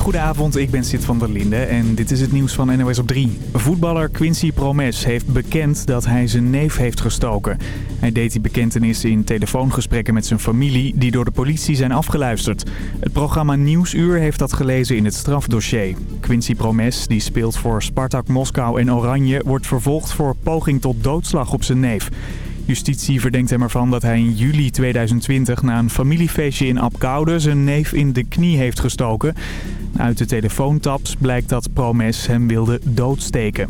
Goedenavond, ik ben Sid van der Linde en dit is het nieuws van NOS op 3. Voetballer Quincy Promes heeft bekend dat hij zijn neef heeft gestoken. Hij deed die bekentenis in telefoongesprekken met zijn familie die door de politie zijn afgeluisterd. Het programma Nieuwsuur heeft dat gelezen in het strafdossier. Quincy Promes, die speelt voor Spartak Moskou en Oranje, wordt vervolgd voor poging tot doodslag op zijn neef. Justitie verdenkt hem ervan dat hij in juli 2020 na een familiefeestje in Apkoude zijn neef in de knie heeft gestoken. Uit de telefoontaps blijkt dat Promes hem wilde doodsteken.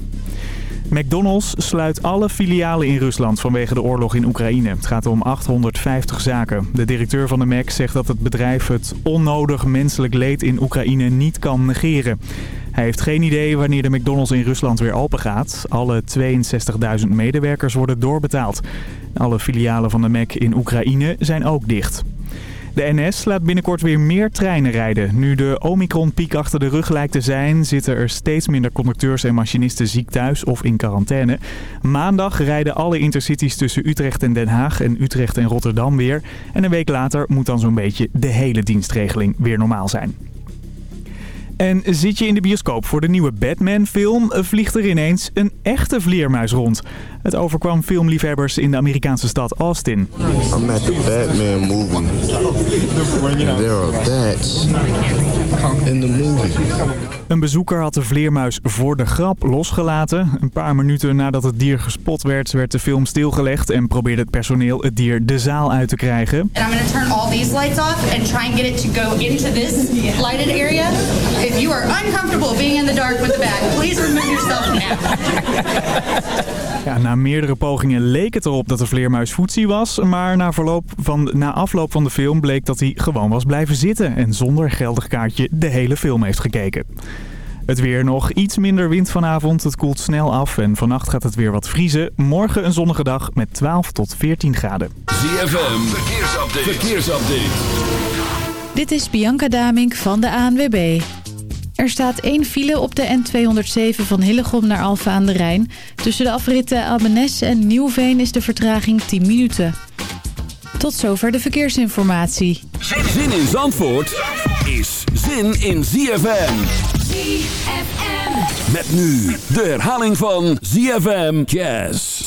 McDonald's sluit alle filialen in Rusland vanwege de oorlog in Oekraïne. Het gaat om 850 zaken. De directeur van de Mac zegt dat het bedrijf het onnodig menselijk leed in Oekraïne niet kan negeren. Hij heeft geen idee wanneer de McDonald's in Rusland weer open gaat. Alle 62.000 medewerkers worden doorbetaald. Alle filialen van de Mac in Oekraïne zijn ook dicht. De NS laat binnenkort weer meer treinen rijden. Nu de Omicron-piek achter de rug lijkt te zijn... zitten er steeds minder conducteurs en machinisten ziek thuis of in quarantaine. Maandag rijden alle intercities tussen Utrecht en Den Haag en Utrecht en Rotterdam weer. En een week later moet dan zo'n beetje de hele dienstregeling weer normaal zijn. En zit je in de bioscoop voor de nieuwe Batman-film, vliegt er ineens een echte vleermuis rond. Het overkwam filmliefhebbers in de Amerikaanse stad Austin. I'm at the Batman movie. There are bats in the movie. Een bezoeker had de vleermuis voor de grap losgelaten. Een paar minuten nadat het dier gespot werd, werd de film stilgelegd en probeerde het personeel het dier de zaal uit te krijgen. And I'm going to turn all these lights off and try and get it to go into this lighted area. If you are uncomfortable being in the dark with the bat, please remove yourself now. Ja, na meerdere pogingen leek het erop dat de vleermuis voetzie was. Maar na, verloop van, na afloop van de film bleek dat hij gewoon was blijven zitten. En zonder geldig kaartje de hele film heeft gekeken. Het weer nog iets minder wind vanavond. Het koelt snel af en vannacht gaat het weer wat vriezen. Morgen een zonnige dag met 12 tot 14 graden. ZFM, verkeersupdate. verkeersupdate. Dit is Bianca Damink van de ANWB. Er staat één file op de N207 van Hillegom naar Alfa aan de Rijn. Tussen de afritten Abbenes en Nieuwveen is de vertraging 10 minuten. Tot zover de verkeersinformatie. Zin in Zandvoort is zin in ZFM. ZFM. Met nu de herhaling van ZFM Jazz.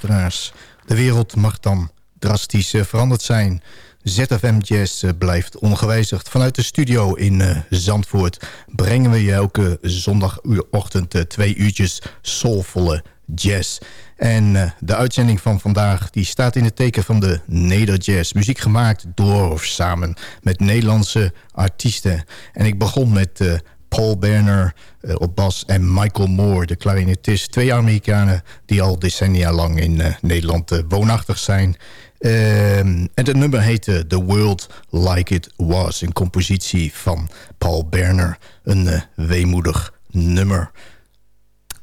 De wereld mag dan drastisch eh, veranderd zijn. ZFM Jazz eh, blijft ongewijzigd. Vanuit de studio in uh, Zandvoort brengen we je elke zondagochtend twee uurtjes soulvolle jazz. En de uitzending van vandaag die staat in het teken van de nederjazz. Muziek gemaakt door of samen met Nederlandse artiesten. En ik begon met Paul Berner uh, op bas en Michael Moore, de klarinetist. Twee Amerikanen die al decennia lang in uh, Nederland uh, woonachtig zijn. Ehm, en het nummer heette The World Like It Was. Een compositie van Paul Berner. Een weemoedig nummer.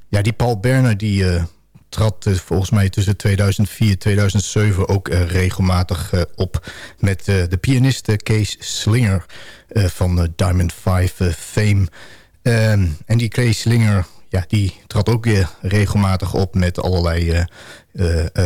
Ja, die Paul Berner die trad volgens mij tussen 2004 en 2007 ook regelmatig op met de pianist Kees Slinger van Diamond Five fame. Ehm, en die Kees Slinger ja, die trad ook weer regelmatig op met allerlei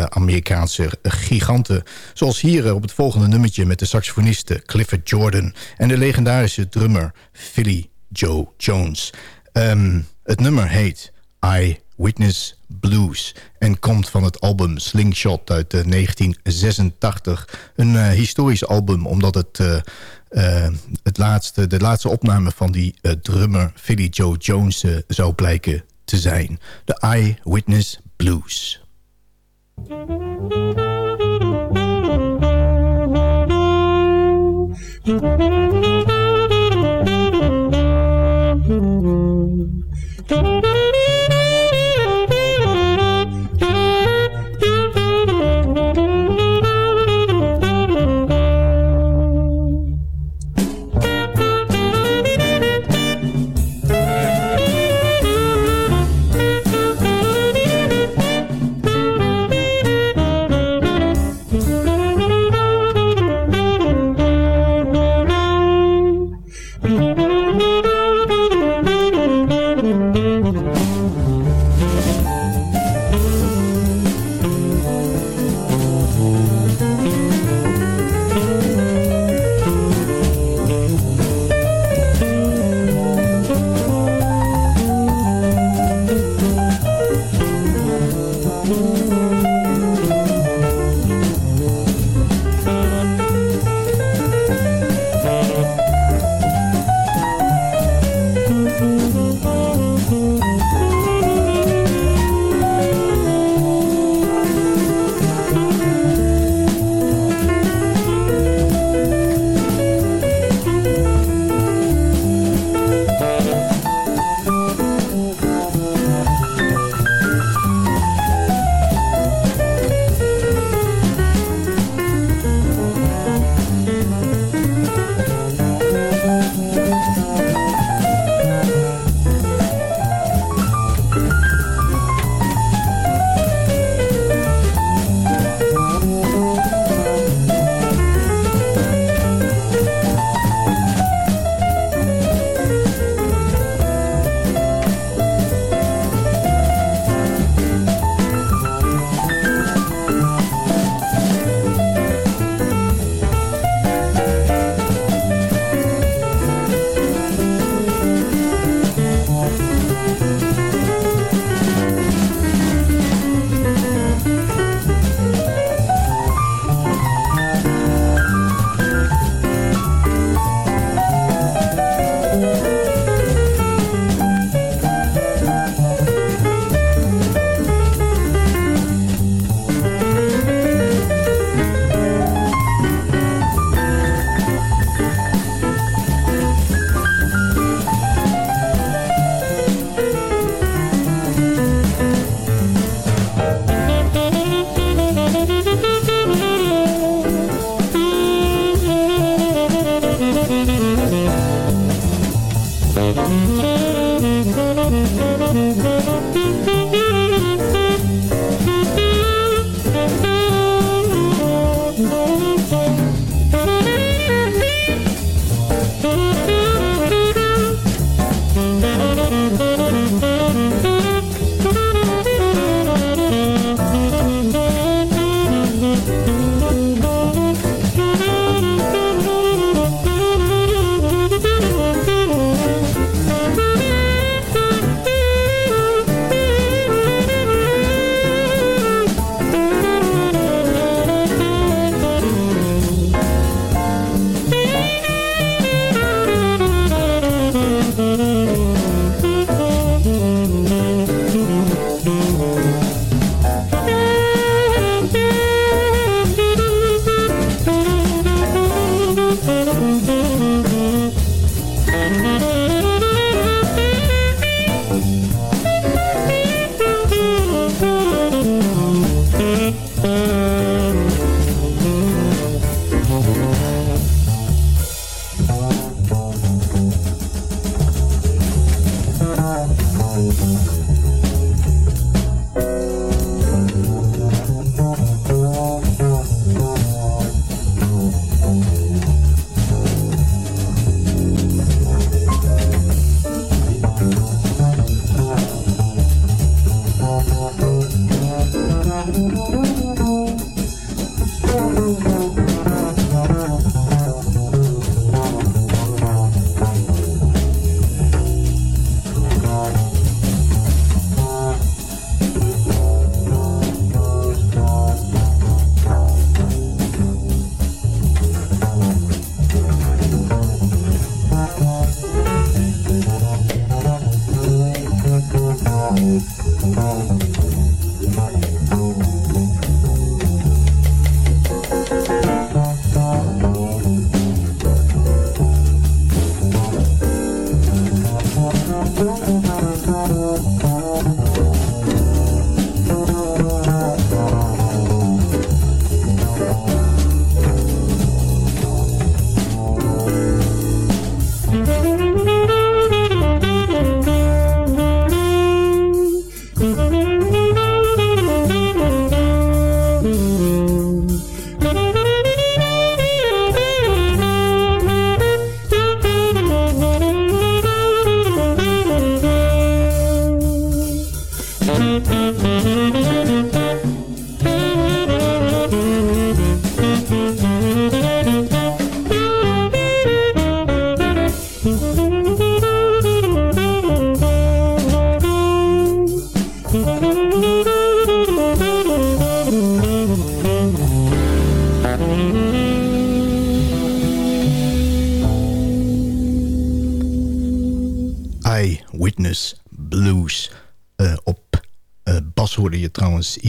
Amerikaanse giganten. Zoals hier op het volgende nummertje met de saxofoniste Clifford Jordan... en de legendarische drummer Philly Joe Jones. Ehm, het nummer heet I Witness Blues en komt van het album Slingshot uit eh, 1986. Een eh, historisch album omdat het, eh, het laatste, de laatste opname van die drummer Philly Joe Jones zou blijken te zijn. De Eyewitness Blues.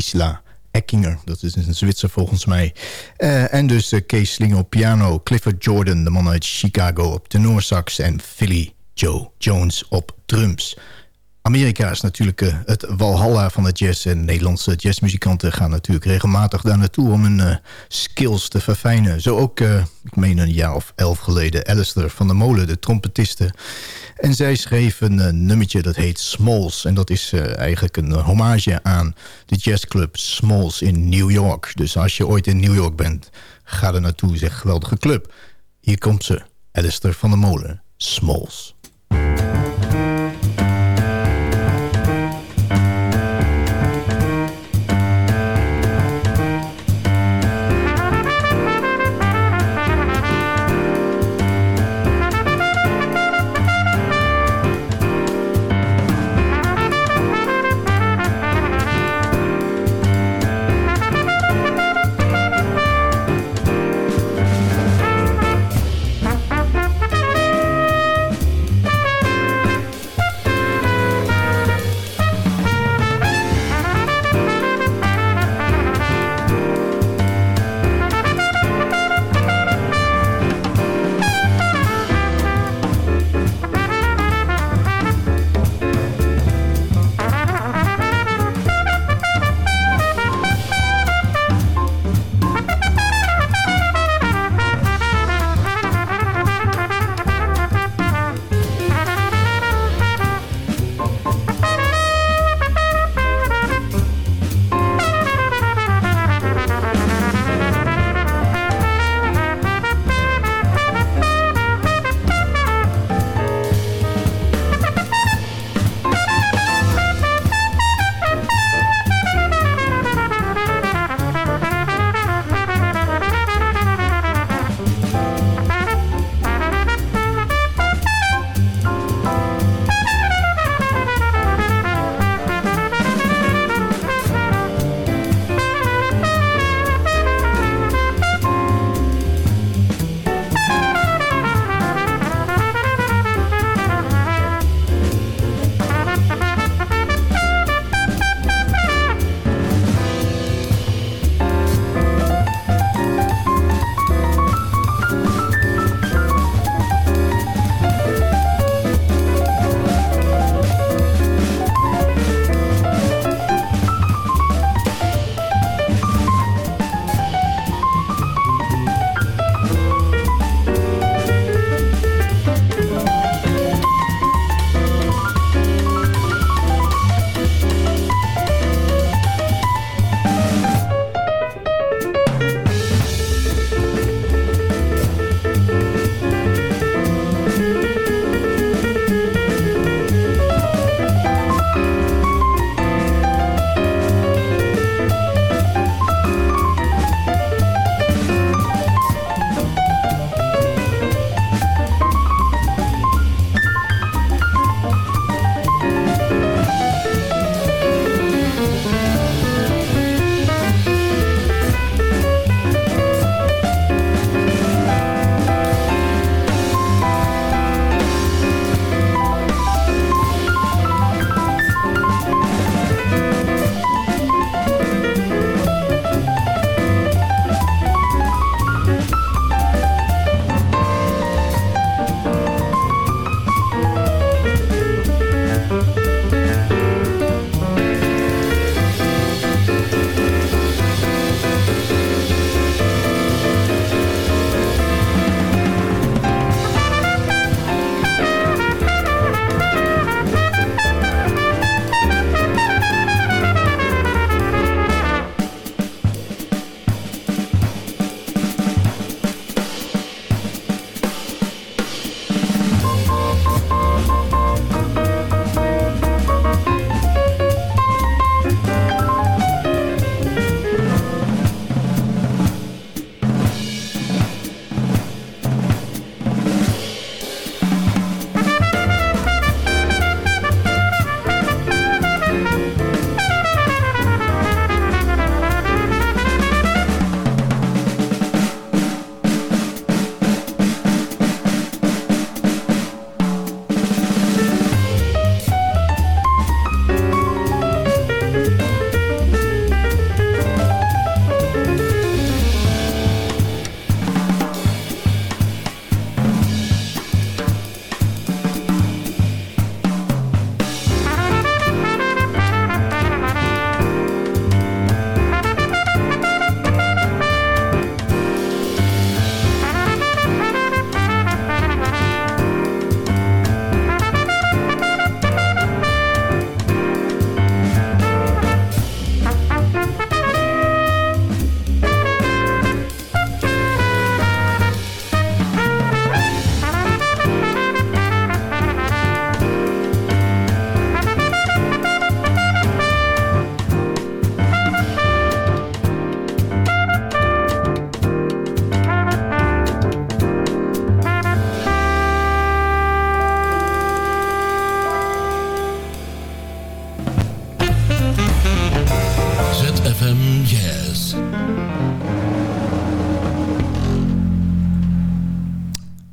Isla Eckinger. Dat is een Zwitser volgens mij. Uh, en dus uh, Kees Sling op piano. Clifford Jordan, de man uit Chicago op tenorsax. En Philly Joe Jones op drums. Amerika is natuurlijk uh, het walhalla van de jazz. En Nederlandse jazzmuzikanten gaan natuurlijk regelmatig daar naartoe... om hun skills te verfijnen. Zo ook, ik meen een jaar of elf geleden... Alistair van der Molen, de trompetiste... En zij schreef een nummertje dat heet Smalls. En dat is eigenlijk een hommage aan de jazzclub Smalls in New York. Dus als je ooit in New York bent, ga er naartoe. Zeg, geweldige club. Hier komt ze, Alistair van der Molen, Smalls.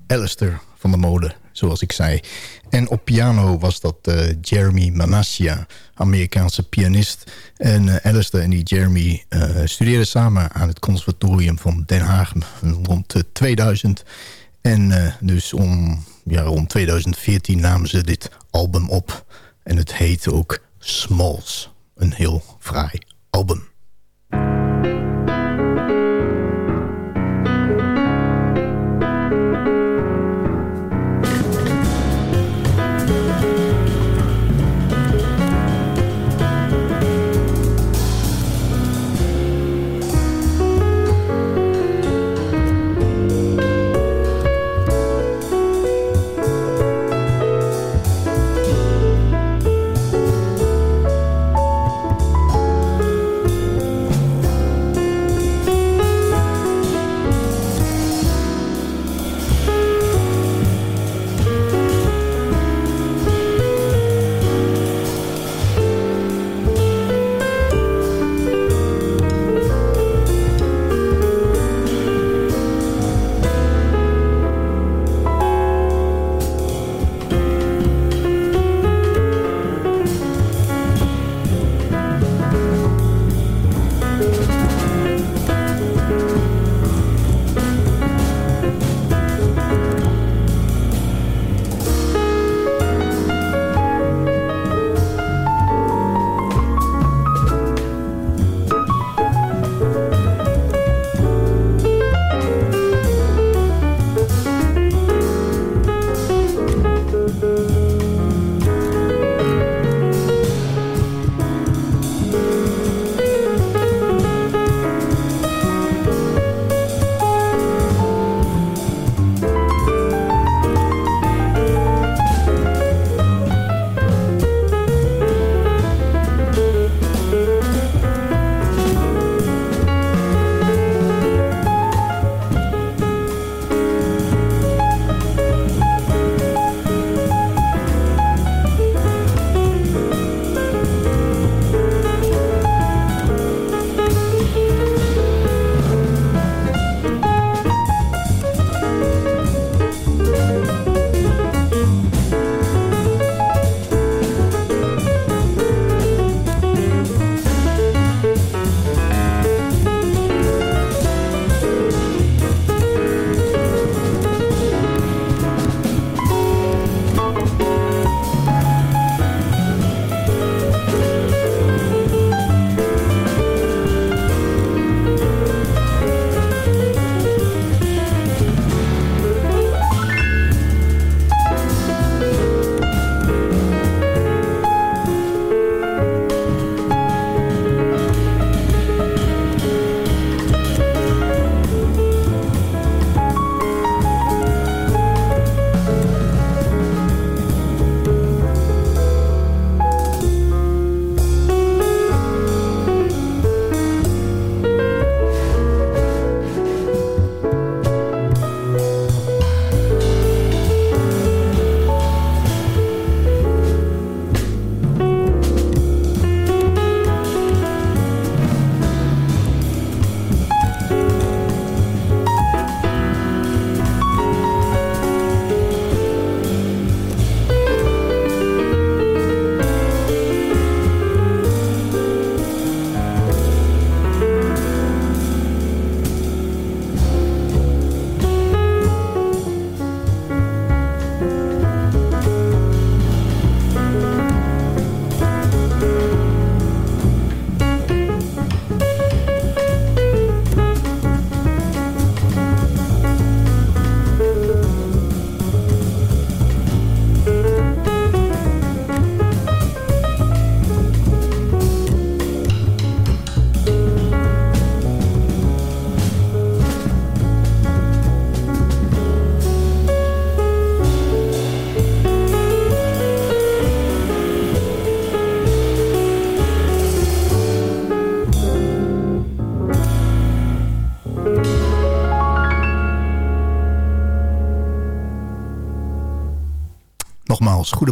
Alistair van de mode, zoals ik zei. En op piano was dat uh, Jeremy Manasia, Amerikaanse pianist. En uh, Alistair en die Jeremy uh, studeerden samen aan het conservatorium van Den Haag rond 2000. En dus om, ja, rond 2014 namen ze dit album op. En het heette ook Smalls. Een heel fraai album.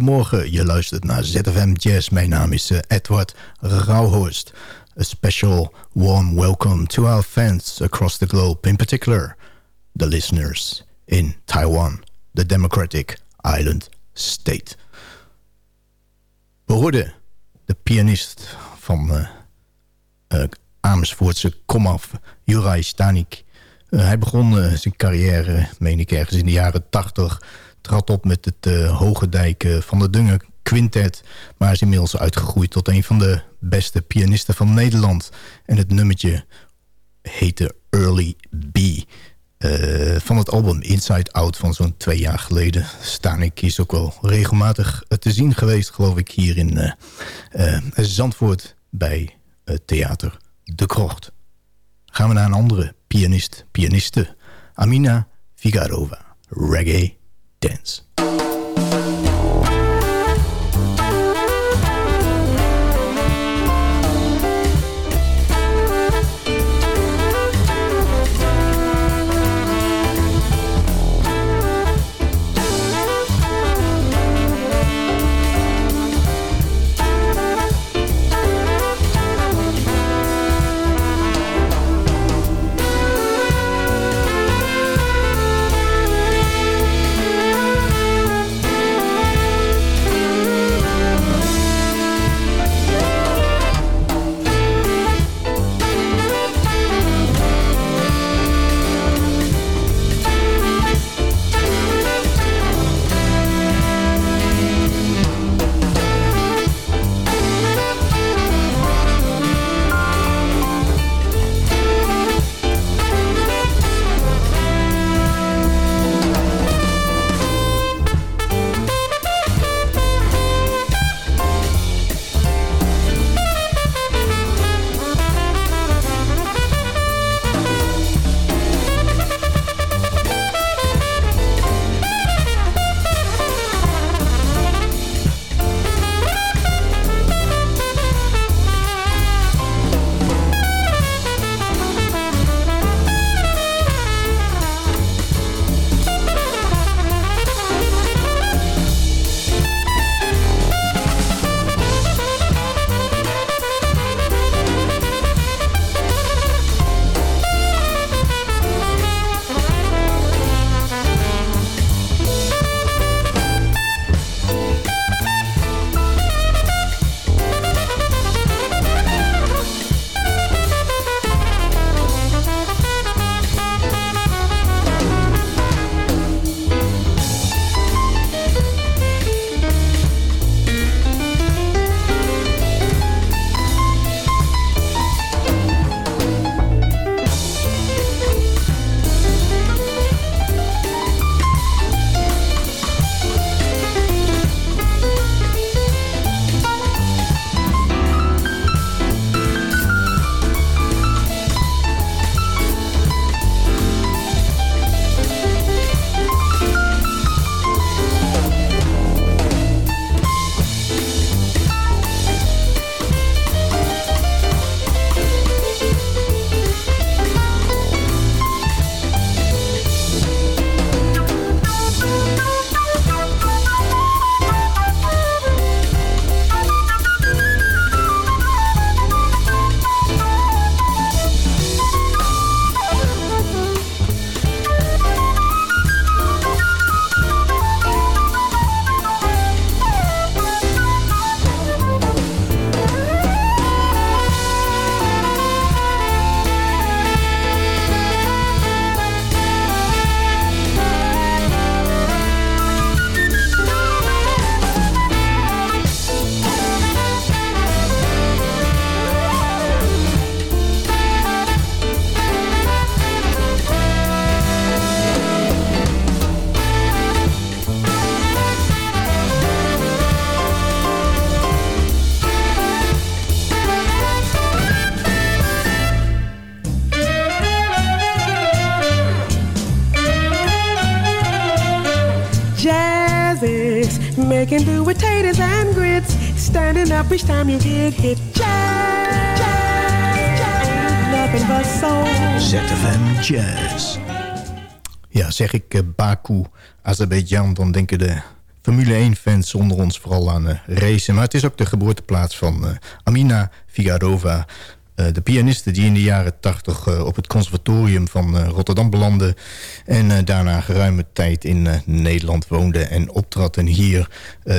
Goedemorgen. Je luistert naar ZFM Jazz. Mijn naam is uh, Edward Rauhorst. A special warm welcome to our fans across the globe. In particular, the listeners in Taiwan the Democratic Island State. We hoorden de pianist van uh, Amersfoortse komaf, Juraj Stanik. Hij begon zijn carrière, meen ik ergens in de jaren 80... trad op met het Hoge Dijk van de Dungen Quintet... maar is inmiddels uitgegroeid tot een van de beste pianisten van Nederland. En het nummertje heette Early B. Uh, van het album Inside Out van zo'n twee jaar geleden staan ik is ook wel regelmatig te zien geweest, geloof ik, hier in Zandvoort bij Theater De Krocht. Gaan we naar een andere pianist, pianiste, Amina Figarova, Reggae Dance. Can do with taters and grits. Standing up each time you get hit. Jazz, jazz, jazz. Nothing but soul. ZFM Jazz. Ja, zeg ik uh, Baku, Azerbeidzjan, dan denken de Formule 1-fans onder ons vooral aan uh, racen. Maar het is ook de geboorteplaats van uh, Amina Figarova. De pianiste die in de jaren 80 op het conservatorium van Rotterdam belandde... en daarna geruime tijd in Nederland woonde en optrad. En hier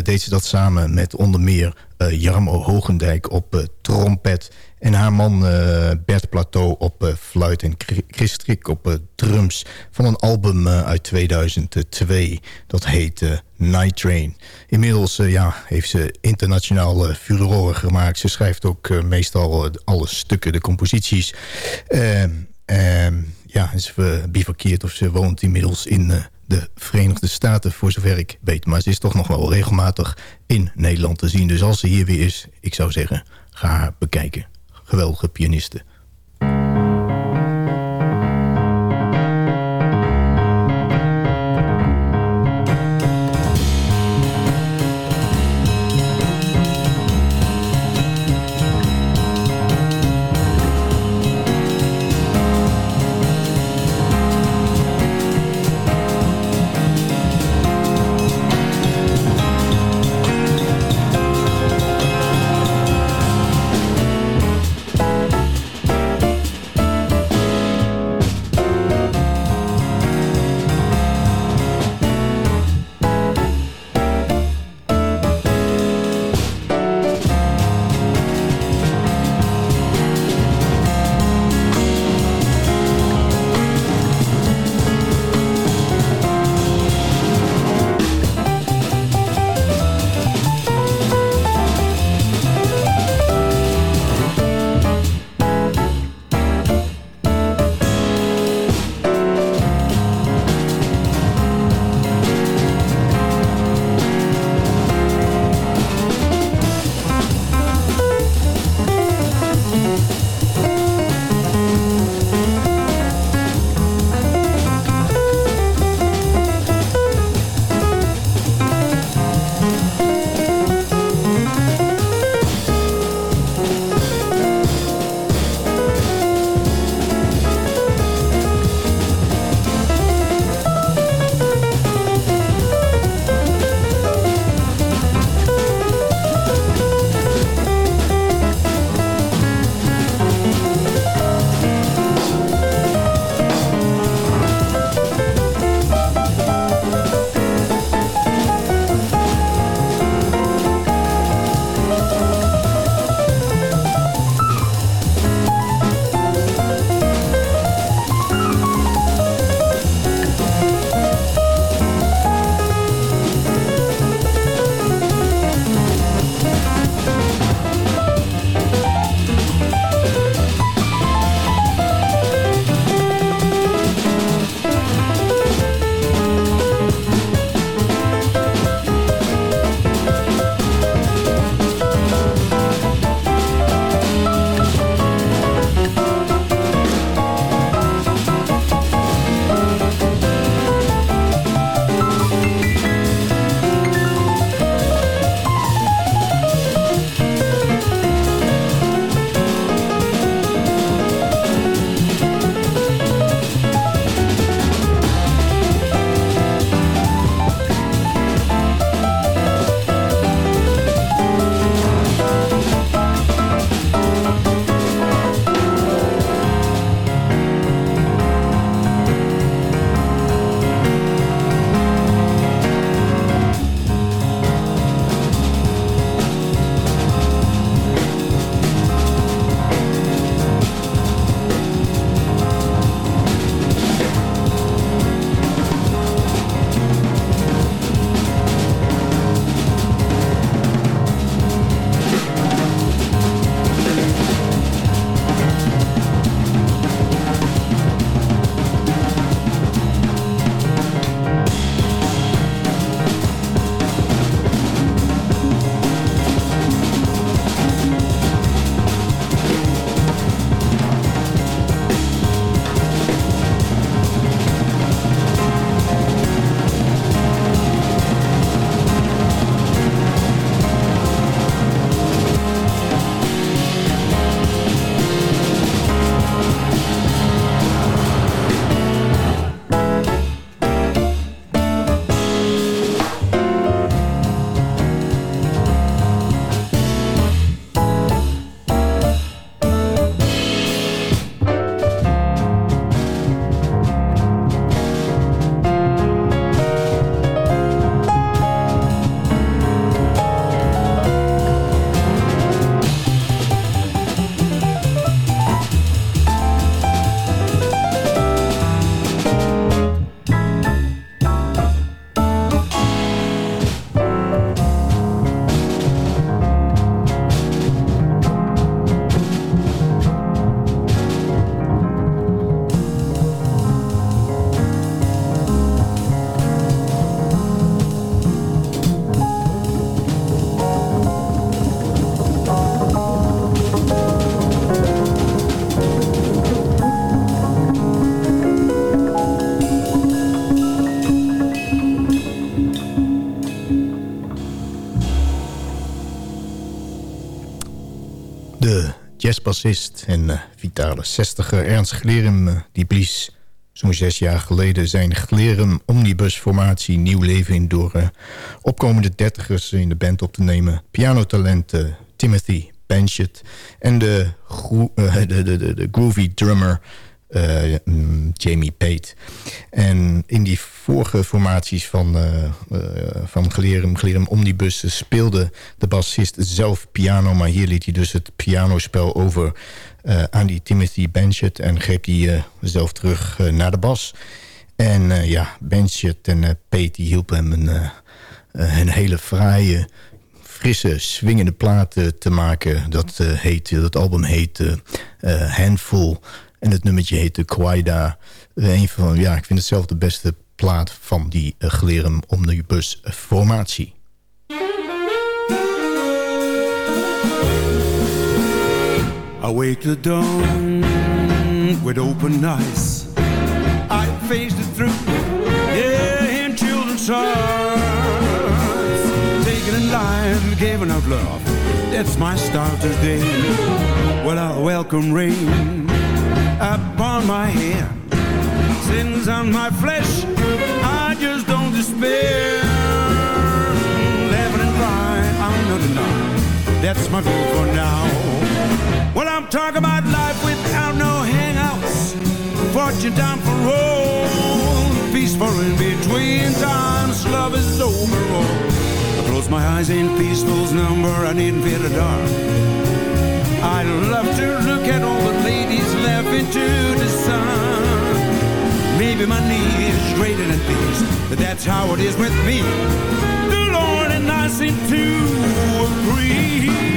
deed ze dat samen met onder meer Jarmo Hogendijk op trompet... En haar man uh, Bert Plateau op uh, fluit en Chris Strik op uh, drums... van een album uit 2002. Dat heet Night Train. Inmiddels ja, heeft ze internationaal furoren gemaakt. Ze schrijft ook meestal alle stukken, de composities. Ehm, ehm, ja, ze bivakkeert of ze woont inmiddels in de Verenigde Staten, voor zover ik weet. Maar ze is toch nog wel regelmatig in Nederland te zien. Dus als ze hier weer is, ik zou zeggen, ga haar bekijken geweldige pianiste. Bassist en uh, vitale zestiger Ernst Glerum... Uh, die blies zo'n zes jaar geleden zijn Glerum omnibusformatie nieuw leven in... door uh, opkomende dertigers in de band op te nemen. Pianotalent Timothy Benchett en de, de groovy drummer... Uh, Jamie Pate. En in die vorige formaties van, uh, uh, van Omnibus speelde de bassist zelf piano. Maar hier liet hij dus het pianospel over aan die Timothy Benchett. En greep hij zelf terug naar de bas. En ja, Benchett en Pate die hielpen hem een, een hele fraaie frisse, swingende platen te maken. Dat, heet, dat album heet Handful. En het nummertje heette Kwaida. Een van, ja, ik vind het zelf de beste plaat van die uh, Glerum Omnibus formatie. Awake the dawn with open eyes. I faced it through, yeah, in children's arms. Taking a life, giving up love. That's my start today. Well, I welcome rain upon my head. Sins on my flesh, I just don't despair. Living and crying, I'm not enough. That's my goal for now. Well, I'm talking about life without no hangouts. Fortune down for roll. Peaceful in between times. Love is overall. I close my eyes in peaceful's number. I needn't fear the dark. I love to look at all the ladies laughing to the sun. Maybe my need is greater than peace, but that's how it is with me. The Lord and I seem to agree.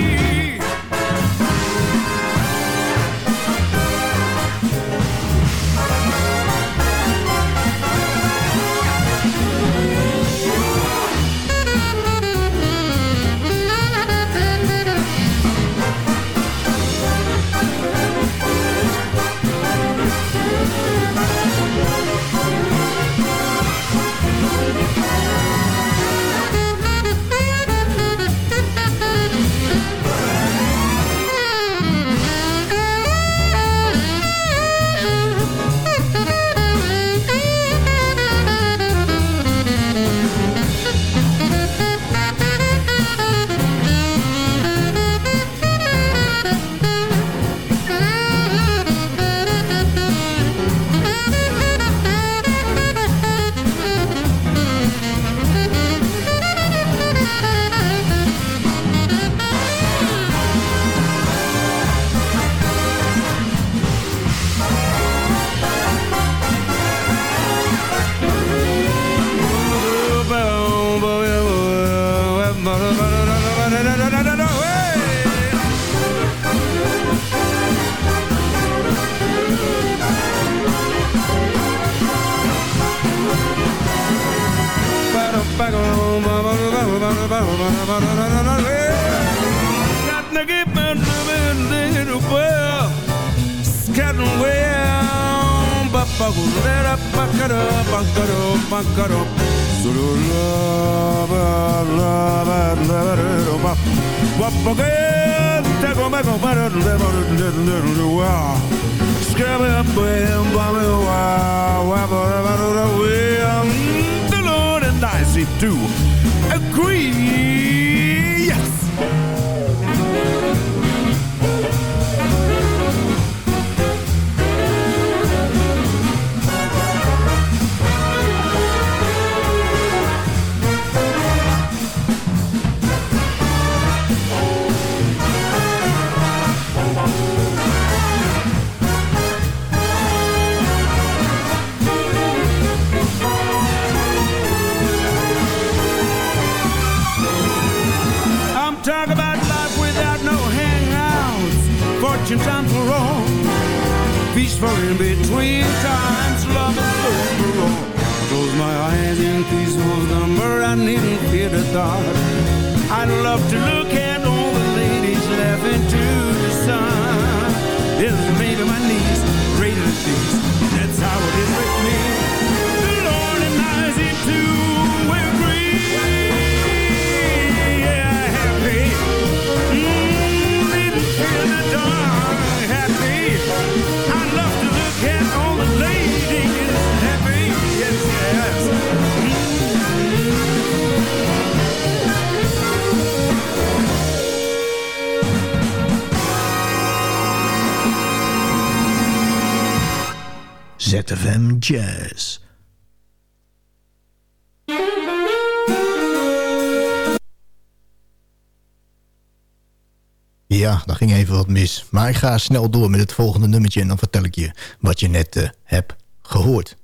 ZFM Jazz. Ja, daar ging even wat mis. Maar ik ga snel door met het volgende nummertje... en dan vertel ik je wat je net uh, hebt gehoord.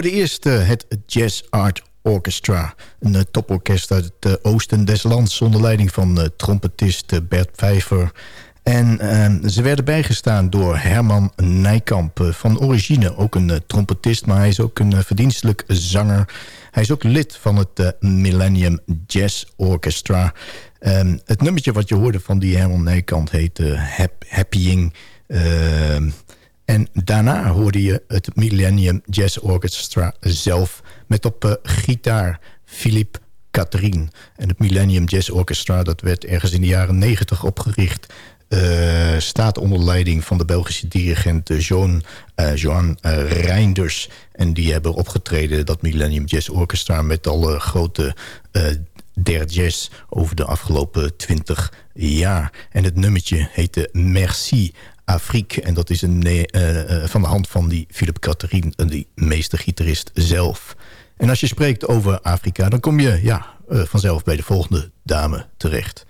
Hoorde eerst uh, het Jazz Art Orchestra. Een uh, toporkest uit het uh, oosten des lands... onder leiding van trompetist Bert Pfeiffer... En uh, ze werden bijgestaan door Herman Nijkamp. van origine ook een trompetist, maar hij is ook een verdienstelijk zanger. Hij is ook lid van het Millennium Jazz Orchestra. Um, het nummertje wat je hoorde van die Herman Nijkamp heet Happying... Ehm, en daarna hoorde je het Millennium Jazz Orchestra zelf... met op uh, gitaar Philippe Catherine. En het Millennium Jazz Orchestra dat werd ergens in de jaren 90 opgericht... Uh, staat onder leiding van de Belgische dirigent Joan, uh, Joan Reinders. En die hebben opgetreden, dat Millennium Jazz Orchestra... met alle grote der jazz over de afgelopen 20 jaar. En het nummertje heette Merci Afrique. En dat is een, uh, van de hand van die Philip Catherine, die meestergitarist zelf. En als je spreekt over Afrika, dan kom je ja, vanzelf bij de volgende dame terecht.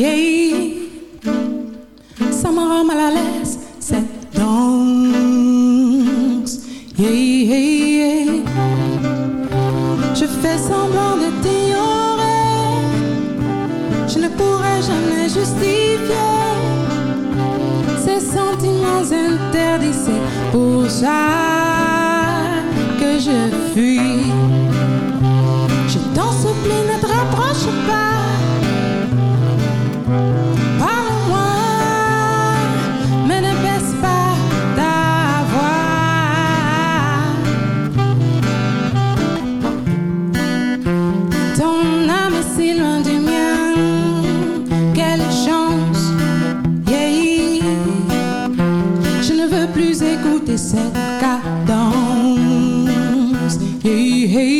Yeah. Veux plus écouter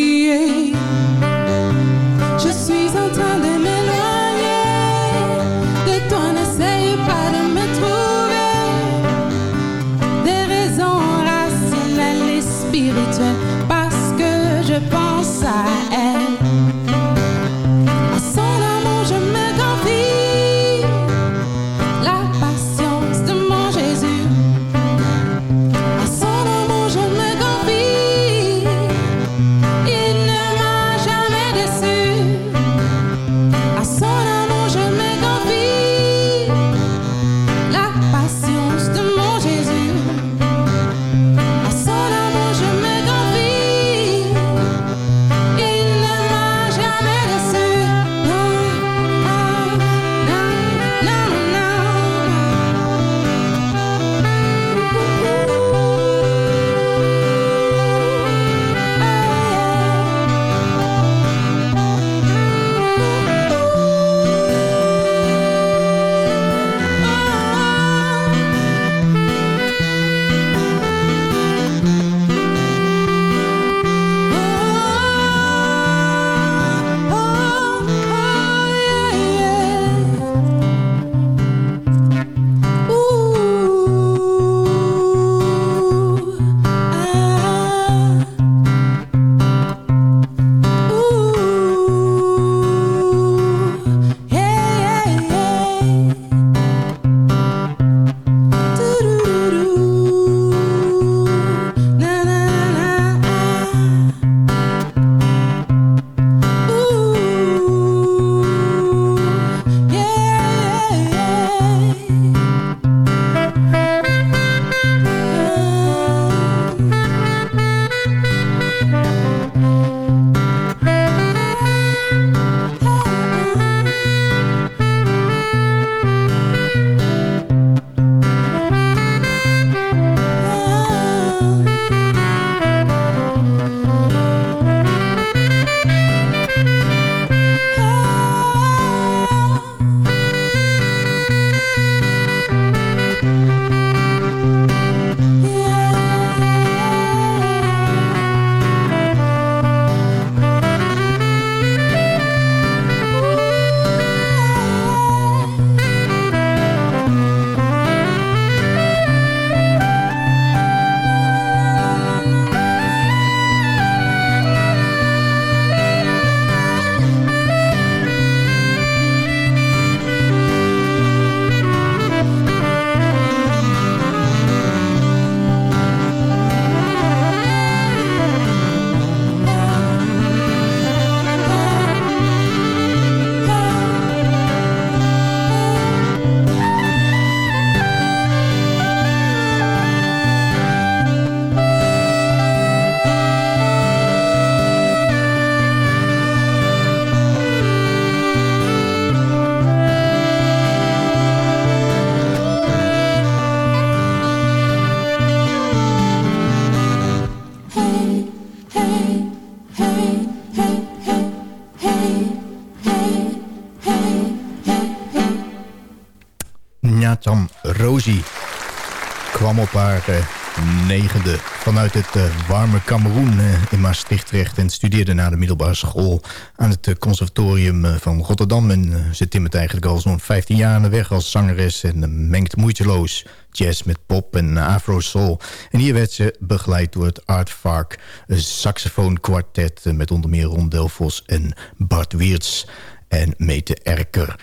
negende vanuit het eh, warme Cameroen eh, in Maastricht terecht... en studeerde na de middelbare school aan het conservatorium van Rotterdam. En ze timmert eigenlijk al zo'n 15 jaar aan de weg als zangeres... en mengt moeiteloos jazz met pop en afro-soul. En hier werd ze begeleid door het Art Vark saxofoonkwartet... met onder meer Ron Delfos en Bart Weerts en Mete Erker...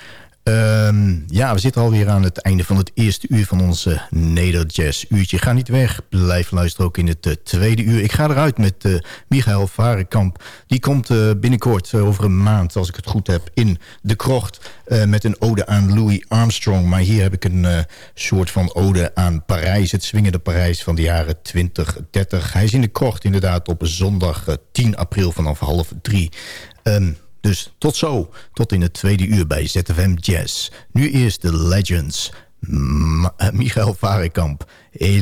Um, ja, we zitten alweer aan het einde van het eerste uur van onze Nederjazz uurtje. Ga niet weg, blijf luisteren ook in het uh, tweede uur. Ik ga eruit met uh, Michael Varenkamp. Die komt binnenkort, over een maand, als ik het goed heb, in De Krocht... met een ode aan Louis Armstrong. Maar hier heb ik een soort van ode aan Parijs. Het swingende Parijs van de jaren 20, 30. Hij is in De Krocht inderdaad op zondag 10 april vanaf half drie. Um, dus tot zo, tot in het tweede uur bij ZFM Jazz. Nu eerst de Legends. Michael Varekamp. Et